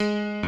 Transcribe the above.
Música